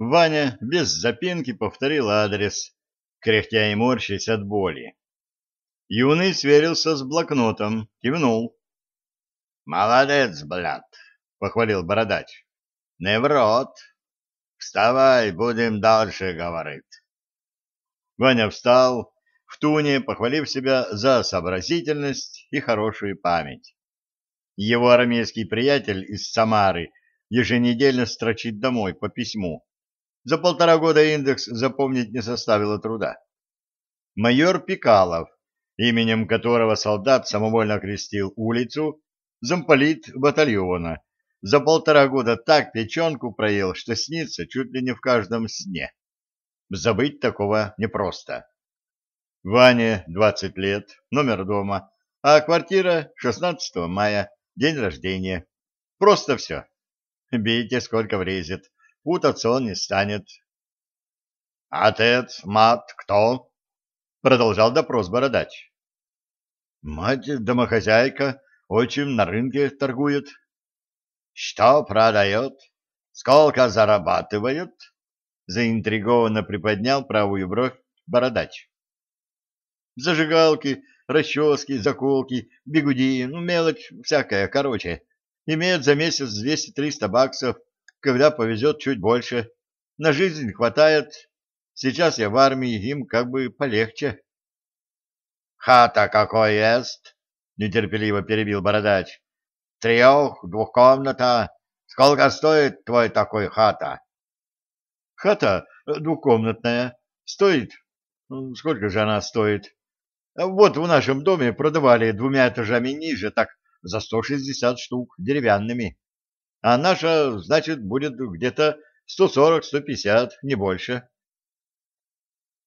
Ваня без запинки повторил адрес, кряхтя и морщась от боли. Юный сверился с блокнотом, кивнул. «Молодец, блядь!» — похвалил бородач. «Неврот! Вставай, будем дальше говорить!» Ваня встал, в туне похвалив себя за сообразительность и хорошую память. Его армейский приятель из Самары еженедельно строчит домой по письму. За полтора года индекс запомнить не составило труда. Майор Пикалов, именем которого солдат самовольно окрестил улицу, замполит батальона, за полтора года так печенку проел, что снится чуть ли не в каждом сне. Забыть такого непросто. Ване 20 лет, номер дома, а квартира 16 мая, день рождения. Просто все. Бейте, сколько влезет. Путаться он не станет. — Отец, мат, кто? — продолжал допрос бородач. — Мать, домохозяйка, очень на рынке торгует. — Что продает? Сколько зарабатывают? — заинтригованно приподнял правую бровь бородач. Зажигалки, расчески, заколки, бигуди, ну, мелочь всякая, короче. Имеют за месяц 200-300 баксов, когда повезет чуть больше. На жизнь хватает. Сейчас я в армии, им как бы полегче. — Хата какой есть? — нетерпеливо перебил бородач. — Трех, двухкомната. Сколько стоит твой такой хата? — Хата двухкомнатная. Стоит... Сколько же она стоит? Вот в нашем доме продавали двумя этажами ниже, так за 160 штук деревянными. А наша, значит, будет где-то 140-150, не больше.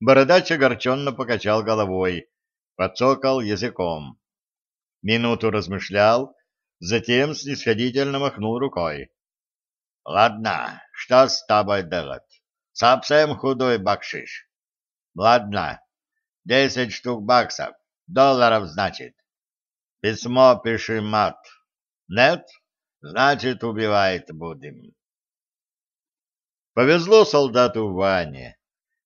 Бородач огорченно покачал головой, подцокал языком. Минуту размышлял, затем снисходительно махнул рукой. — Ладно, что с тобой делать? Совсем худой бакшиш. Ладно, Десять штук баксов. Долларов, значит. Письмо пиши мат. Нет? Значит, убивать будем. Повезло солдату Ване.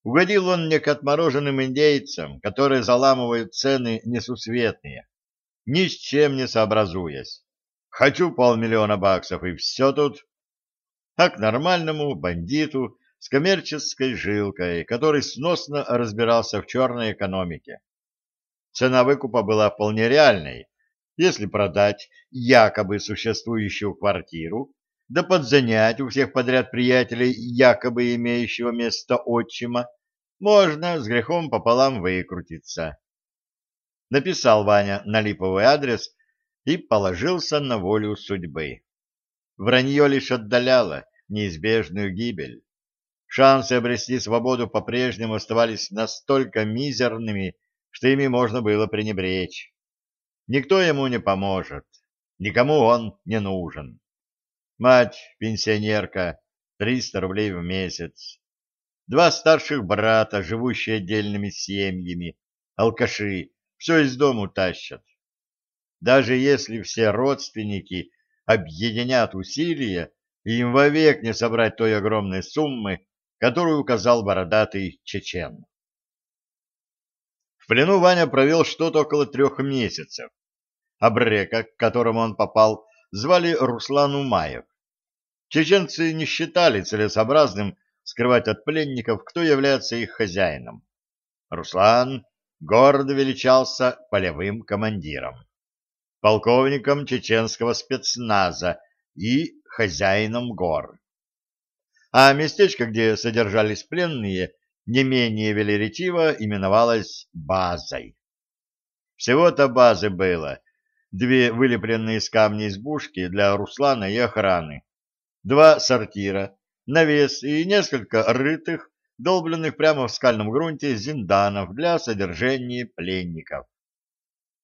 Угодил он не к отмороженным индейцам, которые заламывают цены несусветные, ни с чем не сообразуясь. Хочу полмиллиона баксов, и все тут. А к нормальному бандиту, с коммерческой жилкой, который сносно разбирался в черной экономике. Цена выкупа была вполне реальной. Если продать якобы существующую квартиру, да подзанять у всех подряд приятелей якобы имеющего место отчима, можно с грехом пополам выкрутиться. Написал Ваня на липовый адрес и положился на волю судьбы. Вранье лишь отдаляло неизбежную гибель. Шансы обрести свободу по-прежнему оставались настолько мизерными, что ими можно было пренебречь. Никто ему не поможет, никому он не нужен. Мать, пенсионерка, 300 рублей в месяц. Два старших брата, живущие отдельными семьями, алкаши, все из дому тащат. Даже если все родственники объединят усилия, им вовек не собрать той огромной суммы, которую указал бородатый чечен. В плену Ваня провел что-то около трех месяцев. Абрека, к которому он попал, звали Руслан Умаев. Чеченцы не считали целесообразным скрывать от пленников, кто является их хозяином. Руслан гордо величался полевым командиром, полковником чеченского спецназа и хозяином гор а местечко, где содержались пленные, не менее велеречиво именовалось базой. Всего-то базы было две вылепленные из камня избушки для Руслана и охраны, два сортира, навес и несколько рытых, долбленных прямо в скальном грунте зинданов для содержания пленников.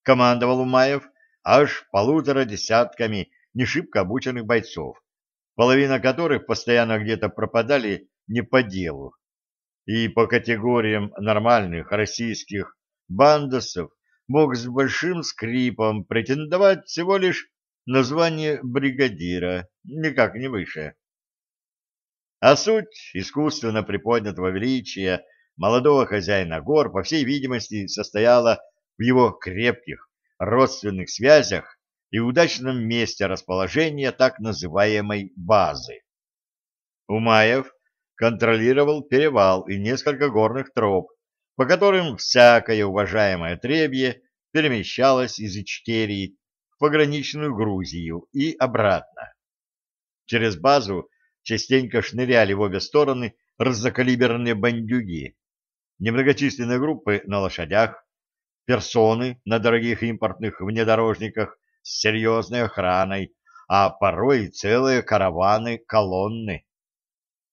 Командовал Умаев аж полутора десятками не шибко обученных бойцов, половина которых постоянно где-то пропадали не по делу. И по категориям нормальных российских бандосов мог с большим скрипом претендовать всего лишь на звание бригадира, никак не выше. А суть искусственно приподнятого величия молодого хозяина гор, по всей видимости, состояла в его крепких родственных связях и удачном месте расположения так называемой базы. Умаев контролировал перевал и несколько горных троп, по которым всякое уважаемое требье перемещалось из Ичкерии в пограничную Грузию и обратно. Через базу частенько шныряли в обе стороны раззакалиберные бандюги, немногочисленные группы на лошадях, персоны на дорогих импортных внедорожниках с серьезной охраной, а порой целые караваны-колонны.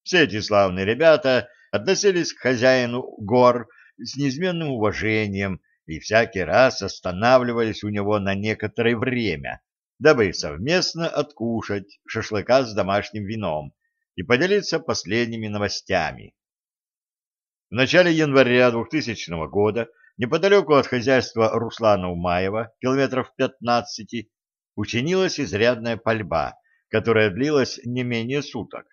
Все эти славные ребята относились к хозяину гор с неизменным уважением и всякий раз останавливались у него на некоторое время, дабы совместно откушать шашлыка с домашним вином и поделиться последними новостями. В начале января 2000 года неподалеку от хозяйства Руслана Умаева, километров 15, учинилась изрядная пальба, которая длилась не менее суток.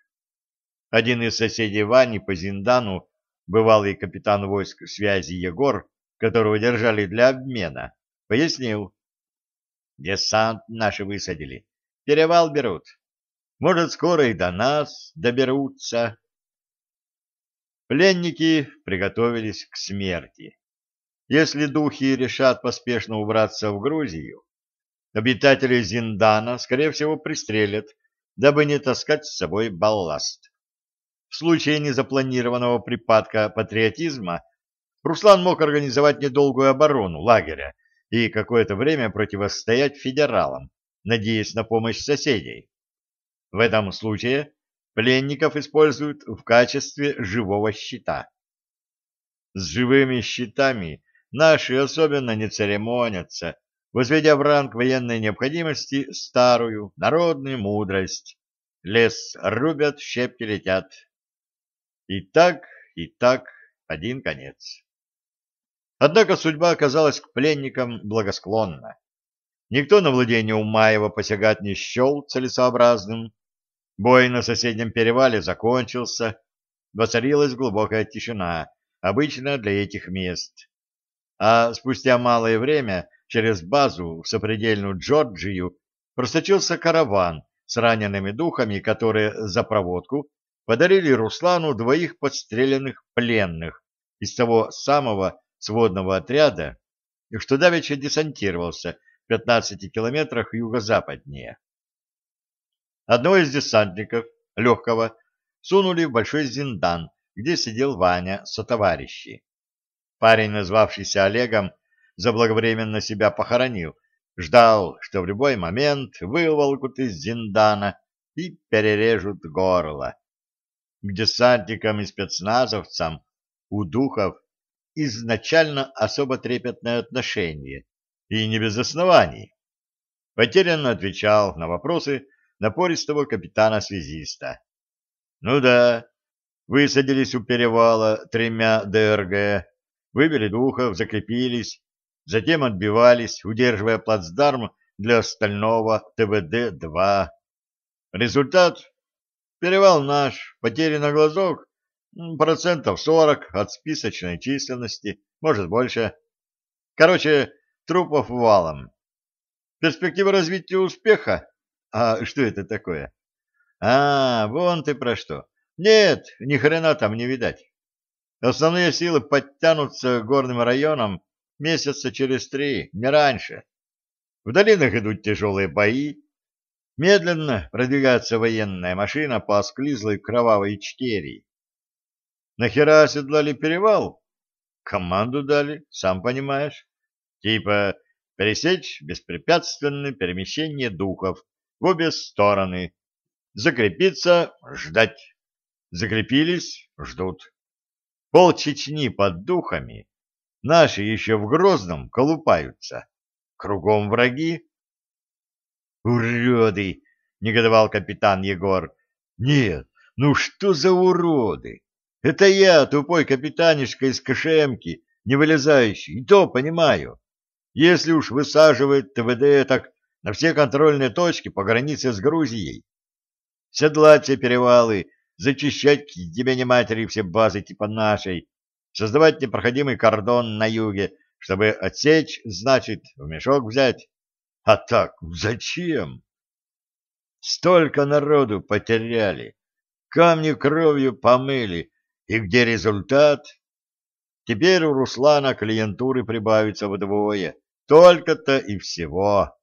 Один из соседей Вани по Зиндану, бывалый капитан войск связи Егор, которого держали для обмена, пояснил. Десант наши высадили. Перевал берут. Может, скоро и до нас доберутся. Пленники приготовились к смерти. Если духи решат поспешно убраться в Грузию, обитатели Зиндана, скорее всего, пристрелят, дабы не таскать с собой балласт. В случае незапланированного припадка патриотизма Руслан мог организовать недолгую оборону лагеря и какое-то время противостоять федералам, надеясь на помощь соседей. В этом случае пленников используют в качестве живого щита. С живыми щитами наши особенно не церемонятся, возведя в ранг военной необходимости старую народную мудрость. Лес рубят, щепки летят. И так, и так, один конец. Однако судьба оказалась к пленникам благосклонна. Никто на владение Умаева посягать не счел целесообразным. Бой на соседнем перевале закончился, воцарилась глубокая тишина, обычная для этих мест. А спустя малое время через базу в сопредельную Джорджию просочился караван с ранеными духами, которые за проводку подарили Руслану двоих подстреленных пленных из того самого сводного отряда, что давеча десантировался в 15 километрах юго-западнее. Одного из десантников, легкого, сунули в большой зиндан, где сидел Ваня со товарищи. Парень, назвавшийся Олегом, заблаговременно себя похоронил, ждал, что в любой момент выволкут из зиндана и перережут горло. К десантникам и спецназовцам у духов изначально особо трепетное отношение, и не без оснований. Потерянно отвечал на вопросы напористого капитана-связиста. Ну да, высадились у перевала тремя ДРГ, выбили духов, закрепились, затем отбивались, удерживая плацдарм для остального ТВД-2. Результат — перевал наш, потери на глазок Процентов сорок от списочной численности, может больше. Короче, трупов валом. Перспектива развития успеха? А что это такое? А, вон ты про что. Нет, ни хрена там не видать. Основные силы подтянутся горным районам месяца через три, не раньше. В долинах идут тяжелые бои. Медленно продвигается военная машина по осклизлой кровавой чтерии. Нахера оседлали перевал? Команду дали, сам понимаешь. Типа пересечь беспрепятственное перемещение духов в обе стороны. Закрепиться, ждать. Закрепились, ждут. Пол Чечни под духами. Наши еще в Грозном колупаются. Кругом враги. «Уроды!» — негодовал капитан Егор. «Нет, ну что за уроды? Это я, тупой капитанишка из Кашемки, не вылезающий, и то понимаю. Если уж высаживает ТВД, так на все контрольные точки по границе с Грузией. Седлать все перевалы, зачищать к тебе матери все базы типа нашей, создавать непроходимый кордон на юге, чтобы отсечь, значит, в мешок взять. А так зачем? Столько народу потеряли, камни кровью помыли, и где результат? Теперь у Руслана клиентуры прибавится вдвое, только-то и всего.